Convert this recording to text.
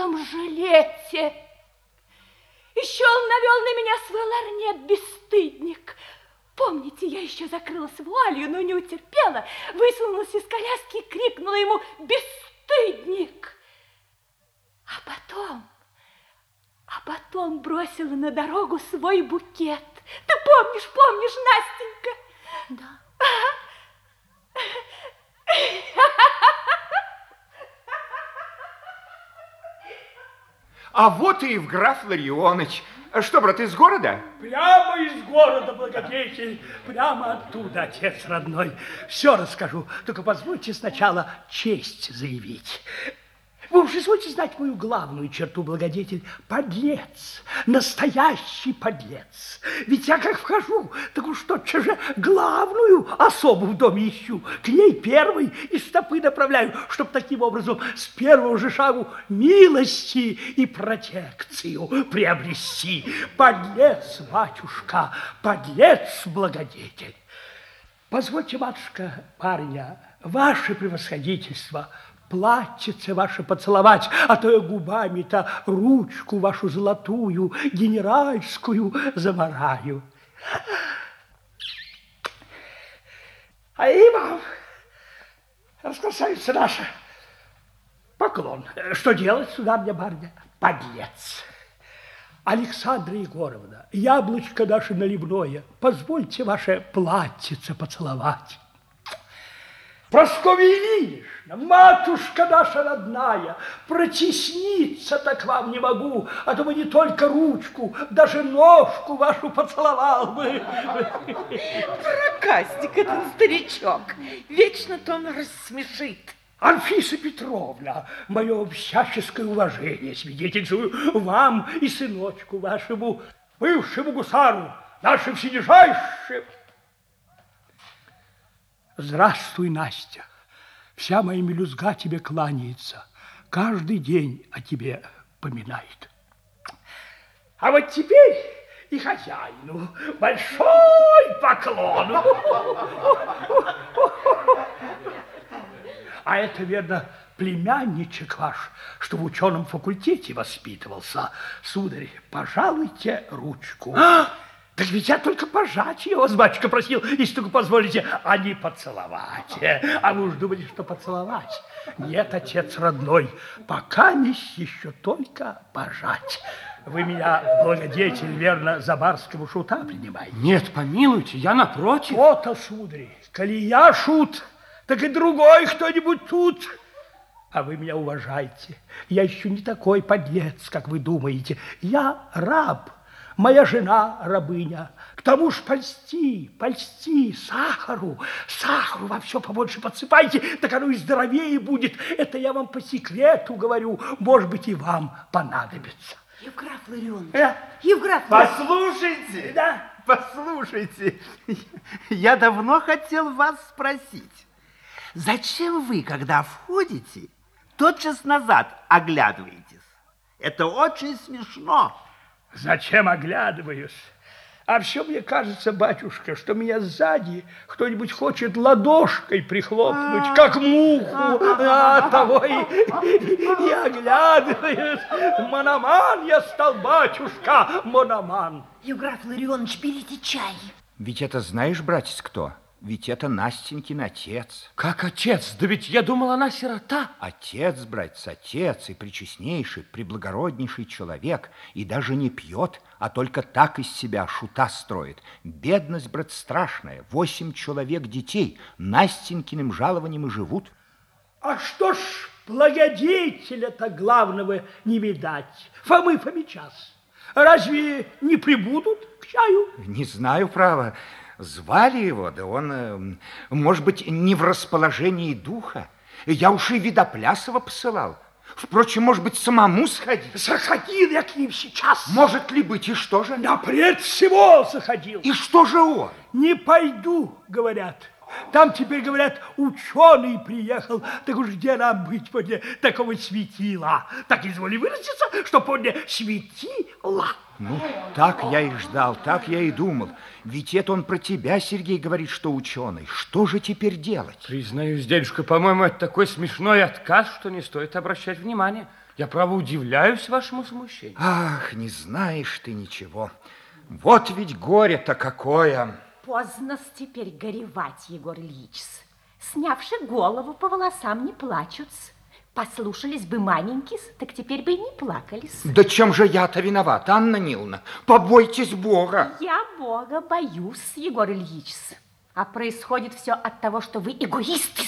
белом жилете. Еще он навел на меня свой ларнет, бесстыдник. Помните, я еще закрылась вуалью, но не утерпела, высунулась из коляски и крикнула ему «Бесстыдник!» А потом, а потом бросила на дорогу свой букет. Ты помнишь, помнишь, Настенька? Да. А вот и Евграф Ларионович. Что, брат, из города? Прямо из города, благодетель. Прямо оттуда, отец родной. Все расскажу. Только позвольте сначала честь заявить. Вы уж извольте знать мою главную черту, благодетель. Подлец. Настоящий подлец. Ведь я как вхожу, так уж тотчас же главную особу в доме ищу. К ней первой и стопы направляю, чтобы таким образом с первого же шагу милости и протекцию приобрести. Подлец, батюшка, подлец, благодетель. Позвольте, матушка, парня, ваше превосходительство – платьице ваше поцеловать, а то я губами-то ручку вашу золотую, генеральскую замараю. А и вам, раскрасавица наша, поклон. Что делать, сударня барня? Подлец. Александра Егоровна, яблочко наше наливное, позвольте ваше платьице поцеловать. Прасковья Ильинична, матушка наша родная, протесниться-то к вам не могу, а то бы не только ручку, даже ножку вашу поцеловал бы. Проказник этот старичок, вечно-то он рассмешит. Анфиса Петровна, мое всяческое уважение свидетельствую вам и сыночку вашему, бывшему гусару, нашим всенижайшим. Здравствуй, Настя. Вся моя мелюзга тебе кланяется. Каждый день о тебе поминает. А вот теперь и хозяину большой поклон. А это, верно, племянничек ваш, что в ученом факультете воспитывался. Сударь, пожалуйте ручку. А! Так ведь я только пожать его, батюшка просил, если только позволите, а не поцеловать. А вы уж думали, что поцеловать? Нет, отец родной, пока не еще только пожать. Вы меня, благодетель, верно, за барского шута принимаете? Нет, помилуйте, я напротив. Вот-то, сударь, коли я шут, так и другой кто-нибудь тут. А вы меня уважаете. Я еще не такой подлец, как вы думаете. Я раб моя жена рабыня. К тому ж польсти, польсти, сахару, сахару во все побольше подсыпайте, так оно и здоровее будет. Это я вам по секрету говорю, может быть, и вам понадобится. Евграф Ларионович, э? Евграф Послушайте, да? послушайте, я давно хотел вас спросить, зачем вы, когда входите, тотчас назад оглядываетесь? Это очень смешно. Зачем оглядываюсь? А все мне кажется, батюшка, что меня сзади кто-нибудь хочет ладошкой прихлопнуть, а. как муху. А того и, и оглядываюсь. Мономан я стал, батюшка, мономан. Евграф Ларионович, берите чай. Ведь это знаешь, братец, кто? Ведь это Настенькин отец. Как отец? Да ведь я думал, она сирота. Отец, братец, отец, и причестнейший, приблагороднейший человек, и даже не пьет, а только так из себя шута строит. Бедность, брат, страшная. Восемь человек детей Настенькиным жалованием и живут. А что ж благодетеля-то главного не видать? Фомы Фомичас. Разве не прибудут к чаю? Не знаю, право. Звали его, да он, э, может быть, не в расположении духа. Я уж и Видоплясова посылал. Впрочем, может быть, самому сходить. Заходил я к ним сейчас. Может ли быть, и что же? Напред всего заходил. И что же он? Не пойду, говорят. Там теперь, говорят, ученый приехал. Так уж где нам быть подле такого светила? Так изволи выразиться, что подле светила. Ну, так я и ждал, так я и думал. Ведь это он про тебя, Сергей, говорит, что ученый. Что же теперь делать? Признаюсь, дедушка, по-моему, это такой смешной отказ, что не стоит обращать внимания. Я, право, удивляюсь вашему смущению. Ах, не знаешь ты ничего. Вот ведь горе-то какое. Поздно теперь горевать, Егор Ильич. Снявши голову, по волосам не плачут. Послушались бы маменькис, так теперь бы и не плакались. Да чем же я-то виноват, Анна Ниловна? Побойтесь Бога. Я Бога боюсь, Егор Ильич. А происходит все от того, что вы эгоисты.